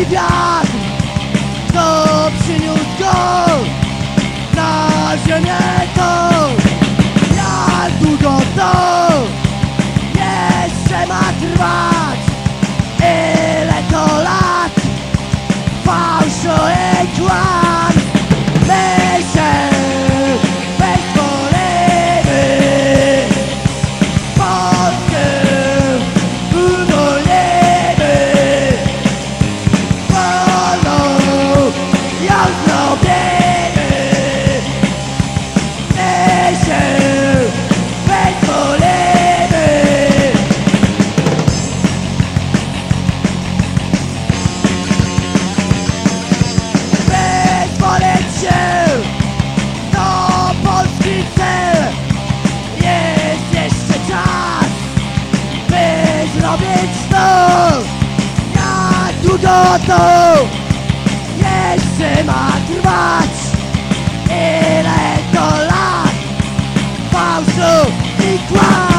Mój wiatr, co przyniósł go na ziemię! udotą Jeszcze ma trwać Ile to lat Fałszu i kłam